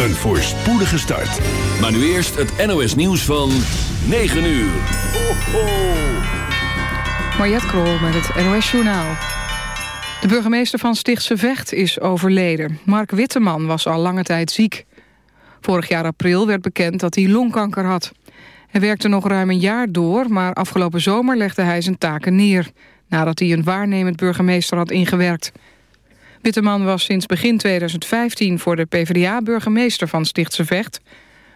Een voorspoedige start. Maar nu eerst het NOS nieuws van 9 uur. Ho, ho. Mariette Krol met het NOS Journaal. De burgemeester van Stichtse Vecht is overleden. Mark Witteman was al lange tijd ziek. Vorig jaar april werd bekend dat hij longkanker had. Hij werkte nog ruim een jaar door, maar afgelopen zomer legde hij zijn taken neer... nadat hij een waarnemend burgemeester had ingewerkt. Witteman was sinds begin 2015 voor de PvdA burgemeester van Stichtse Vecht...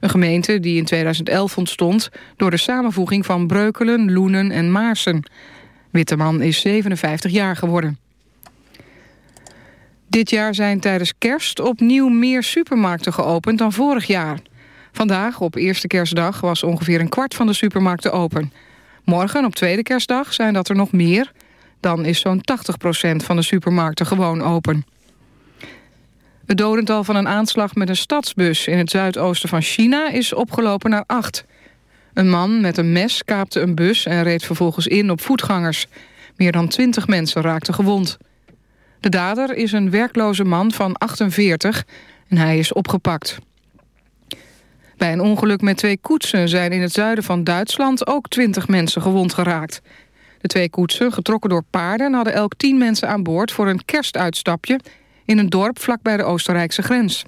een gemeente die in 2011 ontstond door de samenvoeging van Breukelen, Loenen en Maarsen. Witteman is 57 jaar geworden. Dit jaar zijn tijdens kerst opnieuw meer supermarkten geopend dan vorig jaar. Vandaag, op eerste kerstdag, was ongeveer een kwart van de supermarkten open. Morgen, op tweede kerstdag, zijn dat er nog meer. Dan is zo'n 80% van de supermarkten gewoon open. Het dodental van een aanslag met een stadsbus in het zuidoosten van China is opgelopen naar acht. Een man met een mes kaapte een bus en reed vervolgens in op voetgangers. Meer dan 20 mensen raakten gewond. De dader is een werkloze man van 48 en hij is opgepakt. Bij een ongeluk met twee koetsen zijn in het zuiden van Duitsland ook 20 mensen gewond geraakt. De twee koetsen, getrokken door paarden, hadden elk 10 mensen aan boord voor een kerstuitstapje in een dorp vlakbij de Oostenrijkse grens.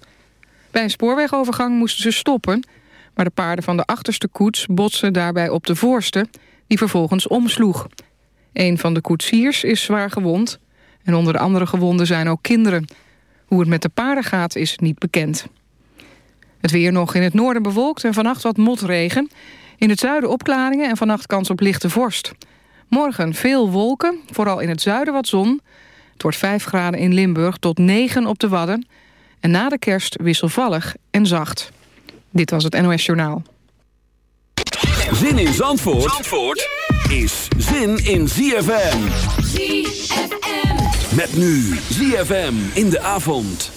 Bij een spoorwegovergang moesten ze stoppen, maar de paarden van de achterste koets botsen daarbij op de voorste, die vervolgens omsloeg. Een van de koetsiers is zwaar gewond en onder de andere gewonden zijn ook kinderen. Hoe het met de paarden gaat is niet bekend. Het weer nog in het noorden bewolkt en vannacht wat motregen. In het zuiden opklaringen en vannacht kans op lichte vorst. Morgen veel wolken, vooral in het zuiden wat zon. Het wordt 5 graden in Limburg tot 9 op de Wadden. En na de kerst wisselvallig en zacht. Dit was het NOS Journaal. Zin in Zandvoort, Zandvoort is zin in ZFM. ZFM. Met nu ZFM in de avond.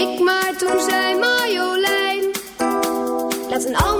ik, maar toen zei Marjolein. Laat een ander.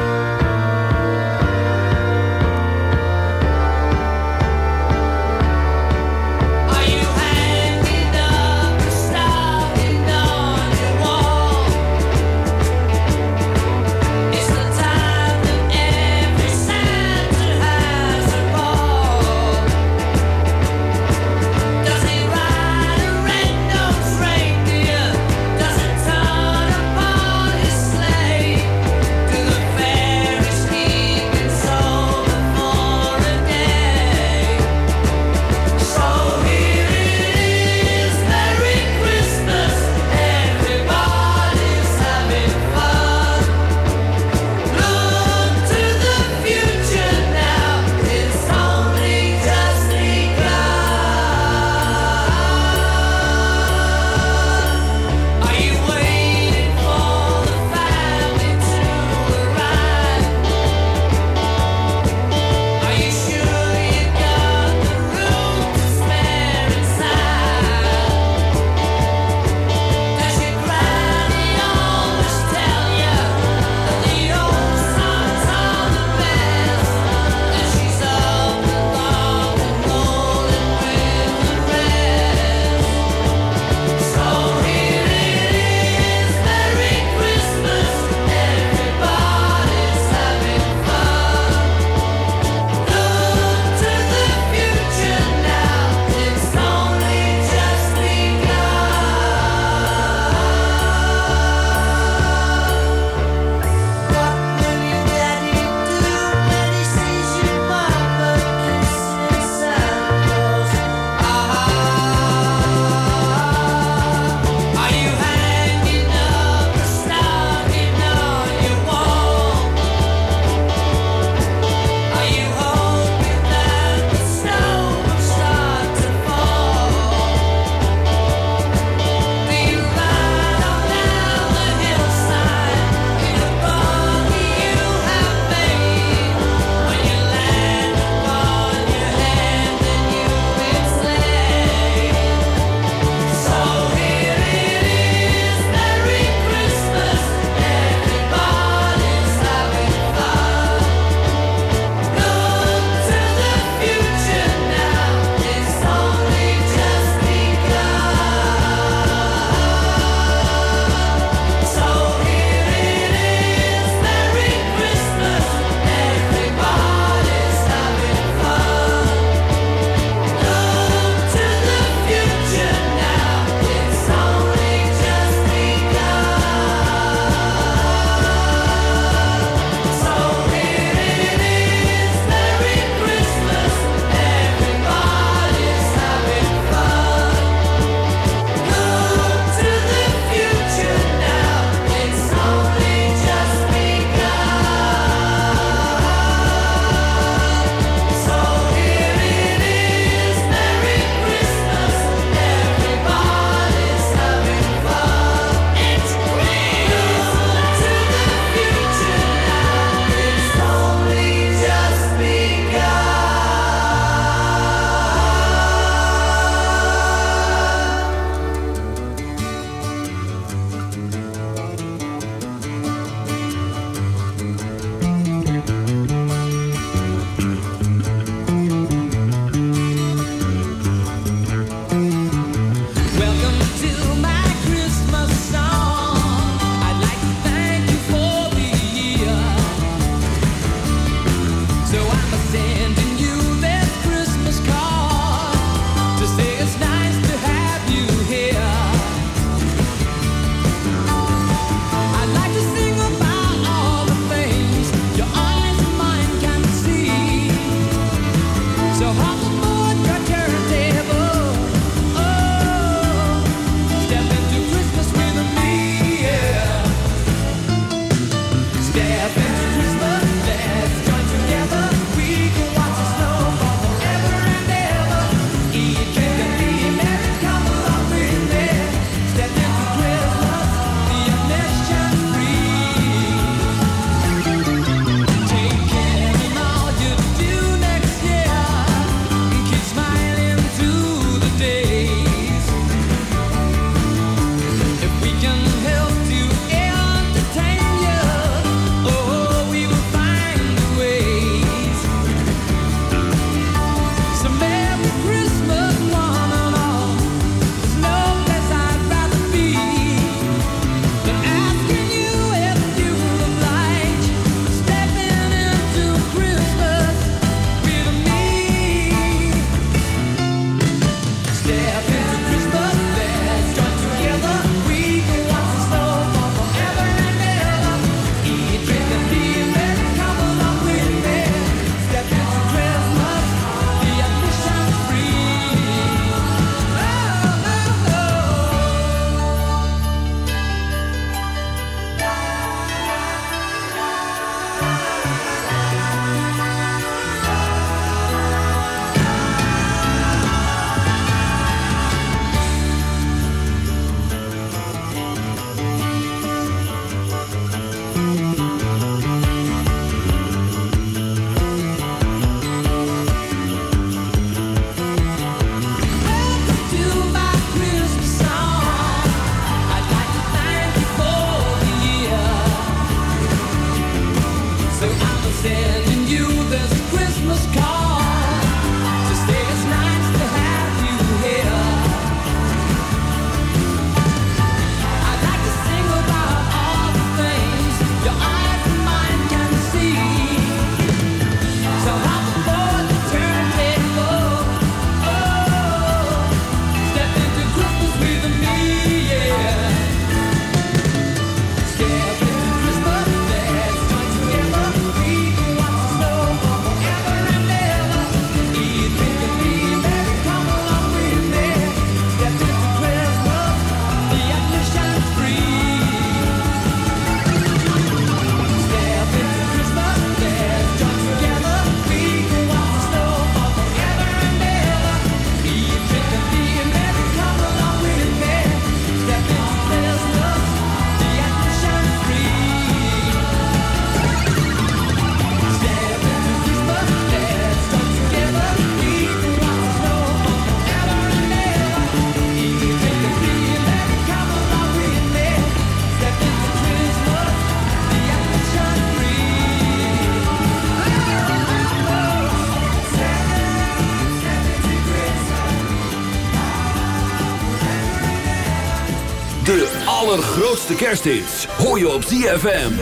allerlaatste kersthits. Hoor je op ZFM.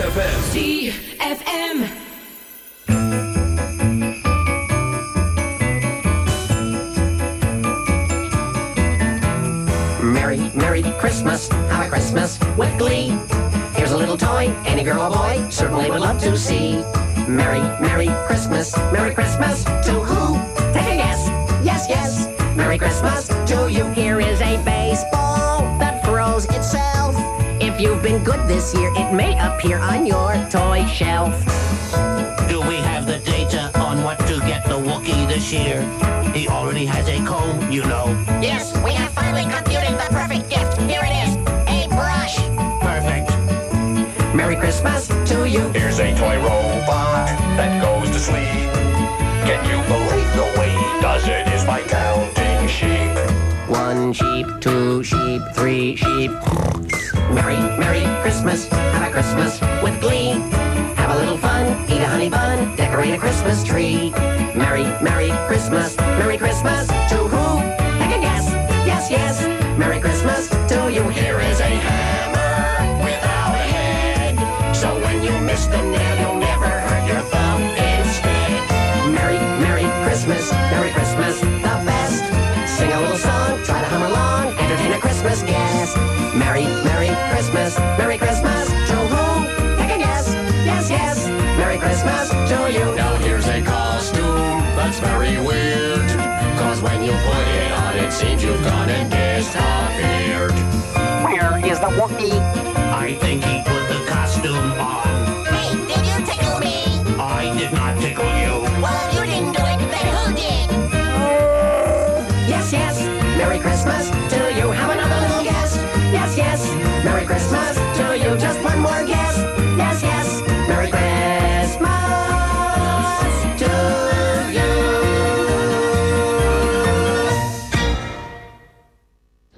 ZFM. Merry, Merry Christmas. Have a Christmas with glee. Here's a little toy any girl or boy certainly would love to see. Merry, Merry Christmas. Merry Christmas to who? Take a guess. Yes, yes. Merry Christmas to you. Here is a baseball if you've been good this year, it may appear on your toy shelf. Do we have the data on what to get the Wookiee this year? He already has a comb, you know. Yes, we have finally computed the perfect gift. Here it is, a brush. Perfect. Merry Christmas to you. Here's a toy robot that goes to sleep. Can you believe the way he does it is by count? One sheep, two sheep, three sheep. Merry, Merry Christmas, have a Christmas with glee. Have a little fun, eat a honey bun, decorate a Christmas tree. Merry, Merry Christmas, Merry Christmas to who? very weird. Cause when you put it on, it seems you've gone and disappeared. Where is the Wookiee? I think he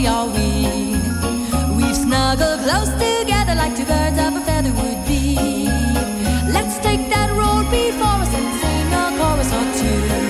cozy are we. We've snuggled close together like two birds of a feather would be. Let's take that road before us and sing a chorus or two.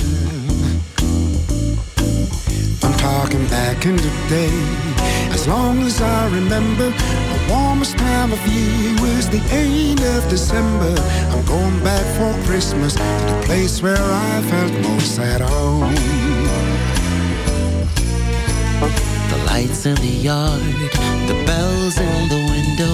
In the day. As long as I remember, the warmest time of year was the end of December. I'm going back for Christmas to the place where I felt most at home. The lights in the yard, the bells in the window,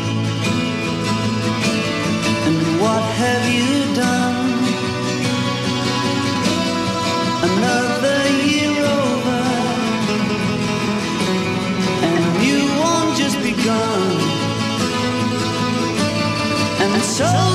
So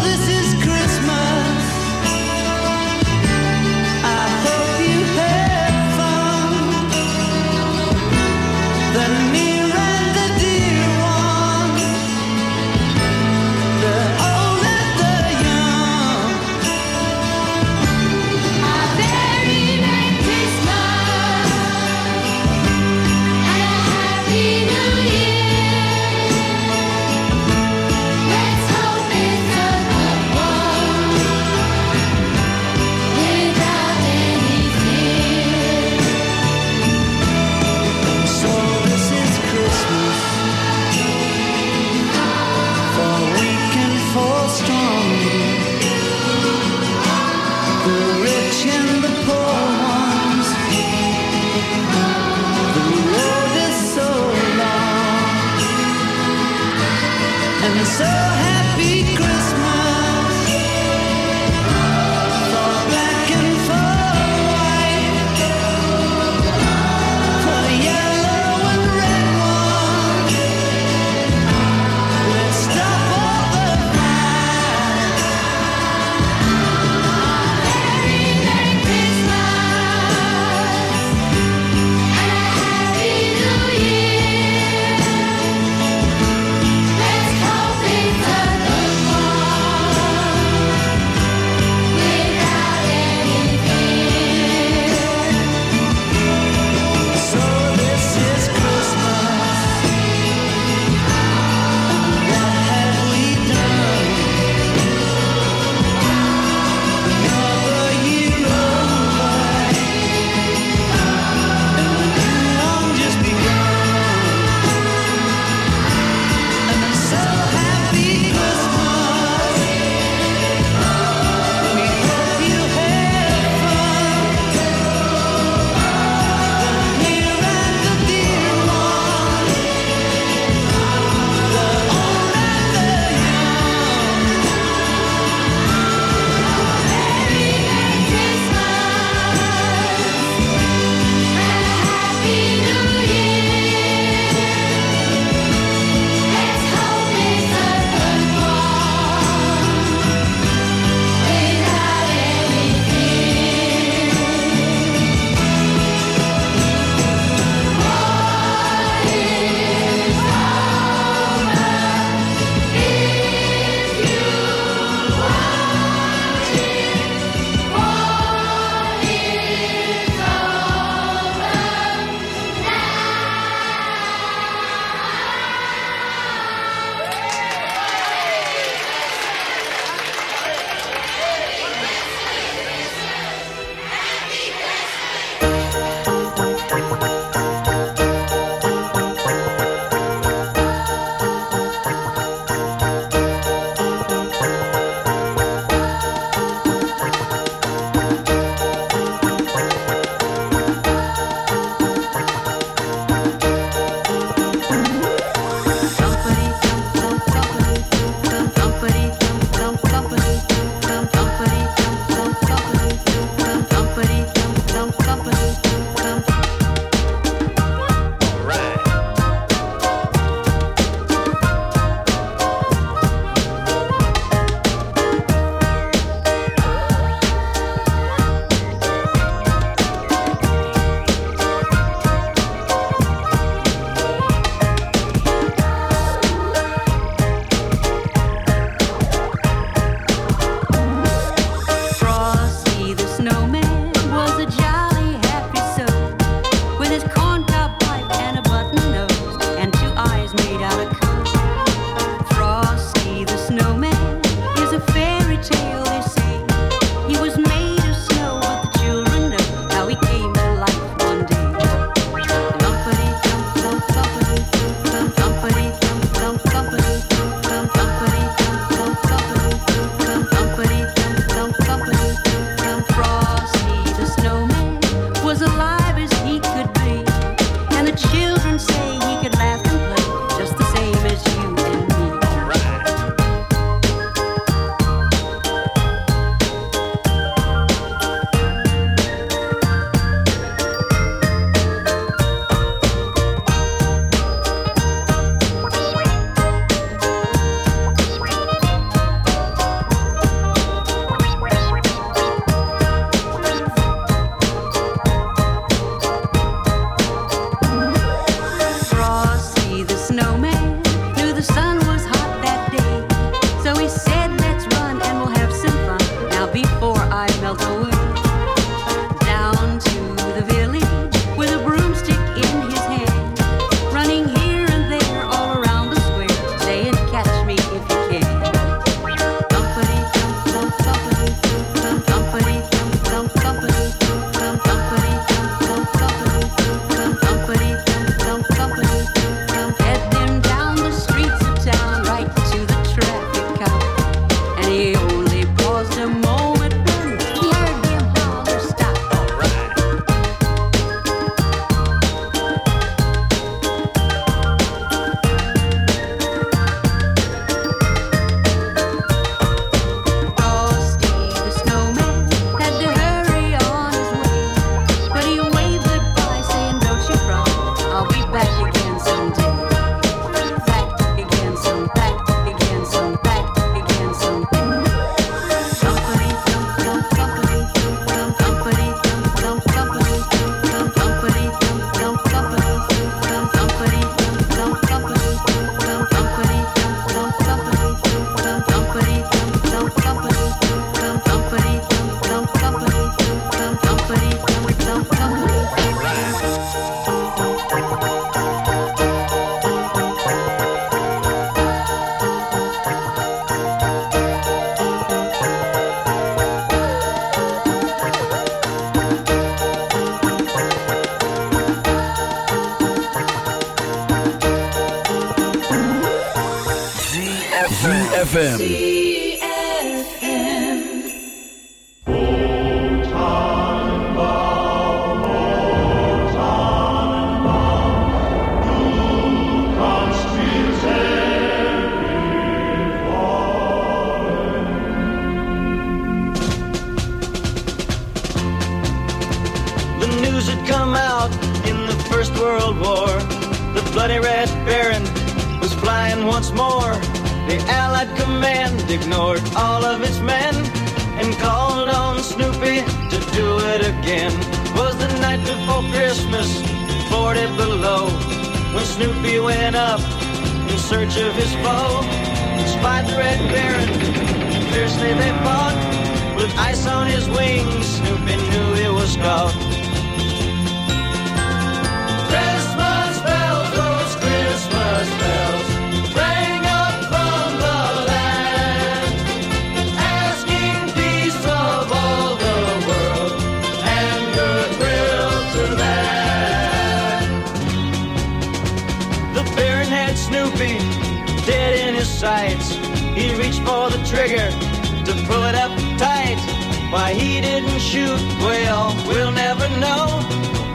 he didn't shoot? Well, we'll never know.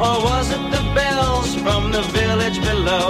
Or was it the bells from the village below?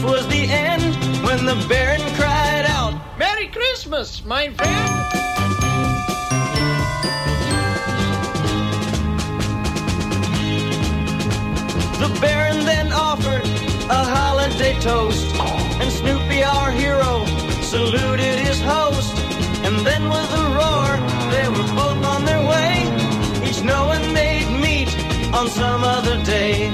this was the end when the Baron cried out, Merry Christmas, my friend! The Baron then offered a holiday toast, and Snoopy, our hero, saluted his host. And then with a roar, they were both on their way, each knowing they'd meet on some other day.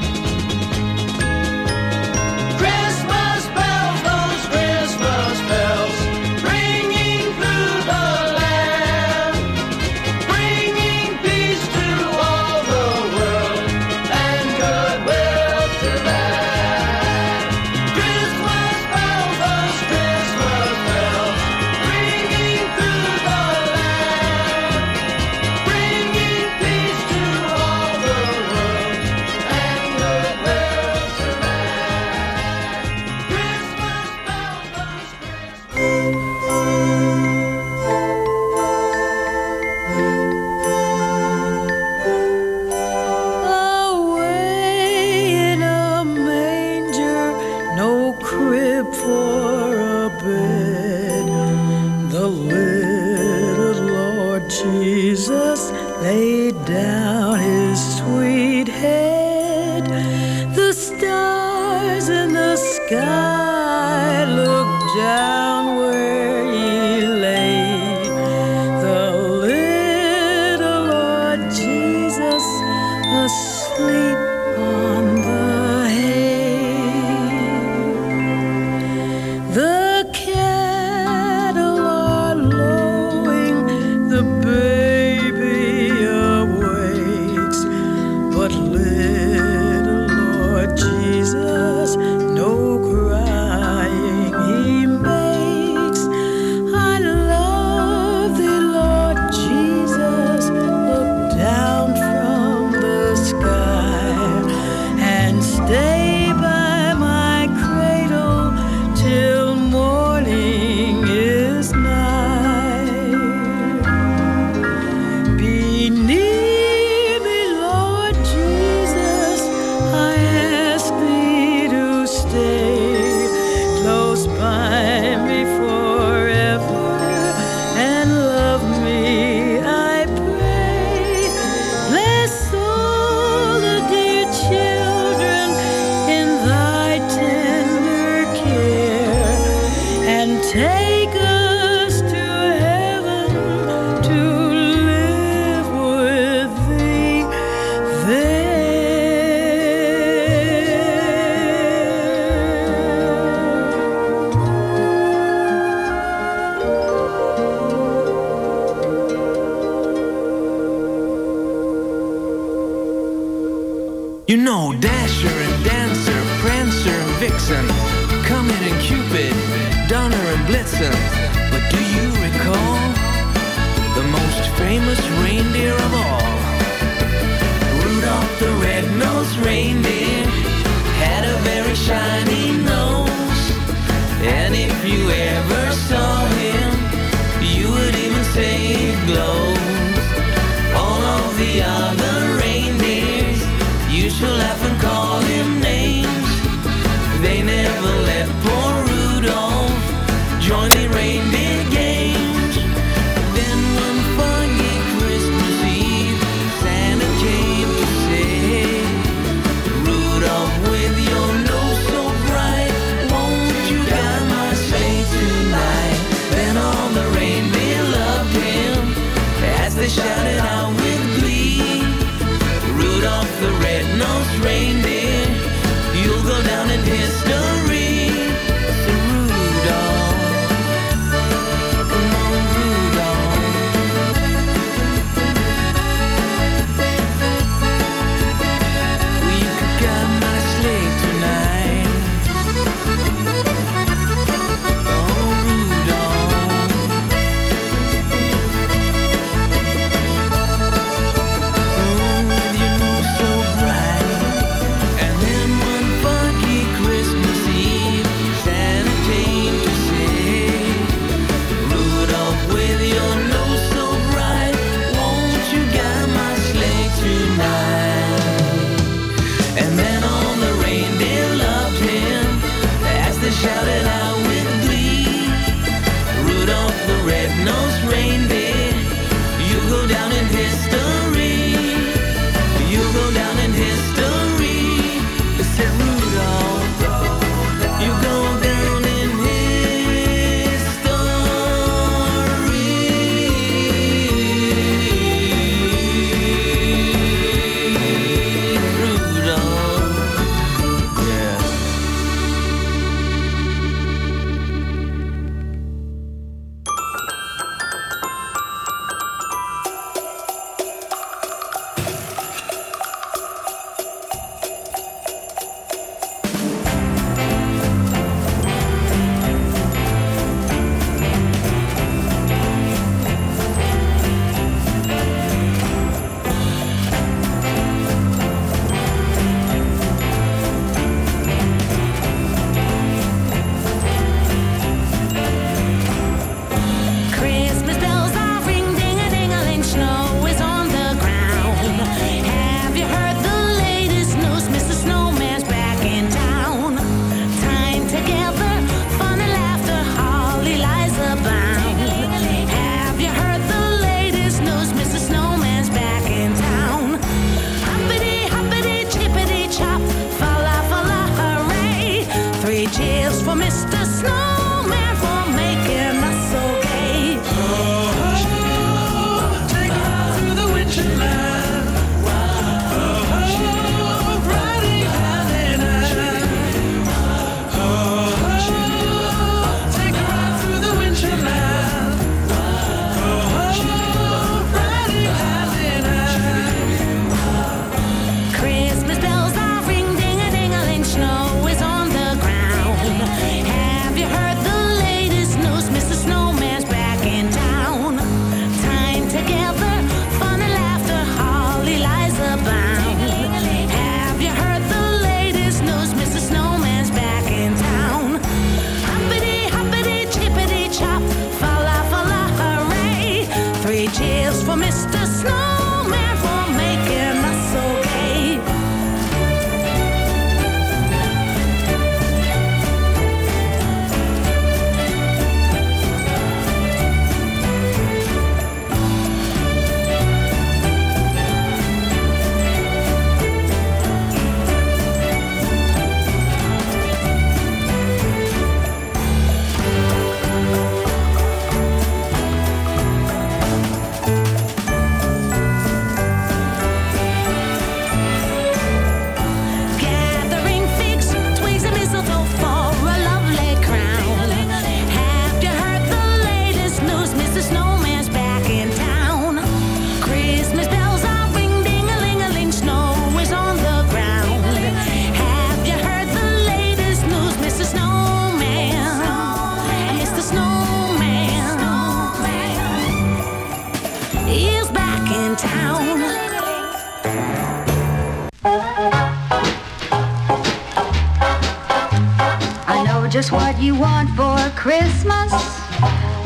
Just what you want for Christmas,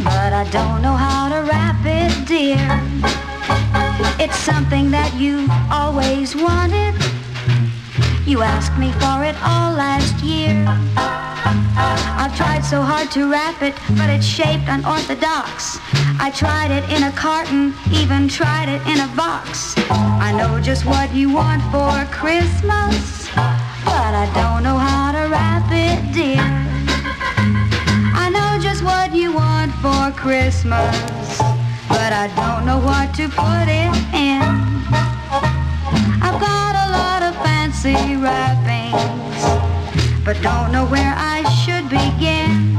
but I don't know how to wrap it, dear. It's something that you've always wanted. You asked me for it all last year. I've tried so hard to wrap it, but it's shaped unorthodox. I tried it in a carton, even tried it in a box. I know just what you want for Christmas, but I don't know how to wrap it, dear. Just what you want for Christmas, but I don't know what to put it in. I've got a lot of fancy wrappings, but don't know where I should begin.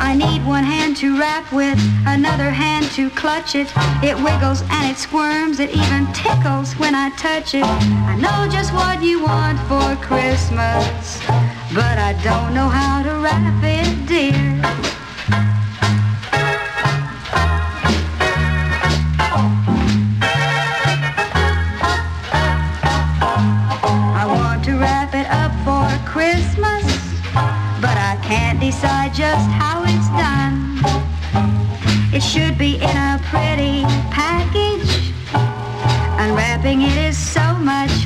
I need one hand to wrap with, another hand to clutch it. It wiggles and it squirms, it even tickles when I touch it. I know just what you want for Christmas, but I don't know how to wrap it, dear. I want to wrap it up for Christmas, but I can't decide just how it's done. It should be in a pretty package. Unwrapping it is so much.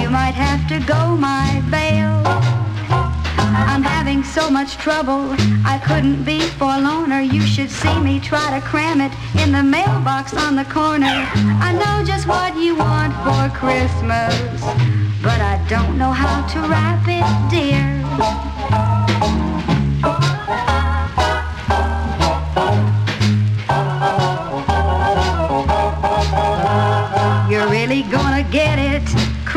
You might have to go my bail. I'm having so much trouble, I couldn't be forlorner. You should see me try to cram it in the mailbox on the corner. I know just what you want for Christmas, but I don't know how to wrap it, dear. You're really gonna get it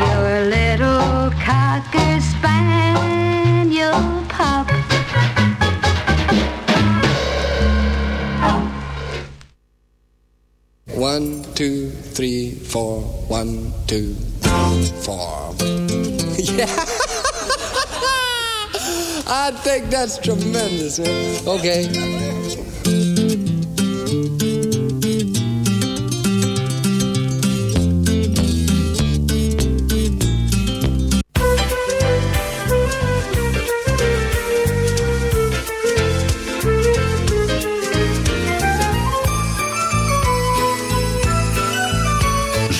Your little cocker spaniel pup. One, two, three, four. One, two, four. yeah. I think that's tremendous, man. Okay.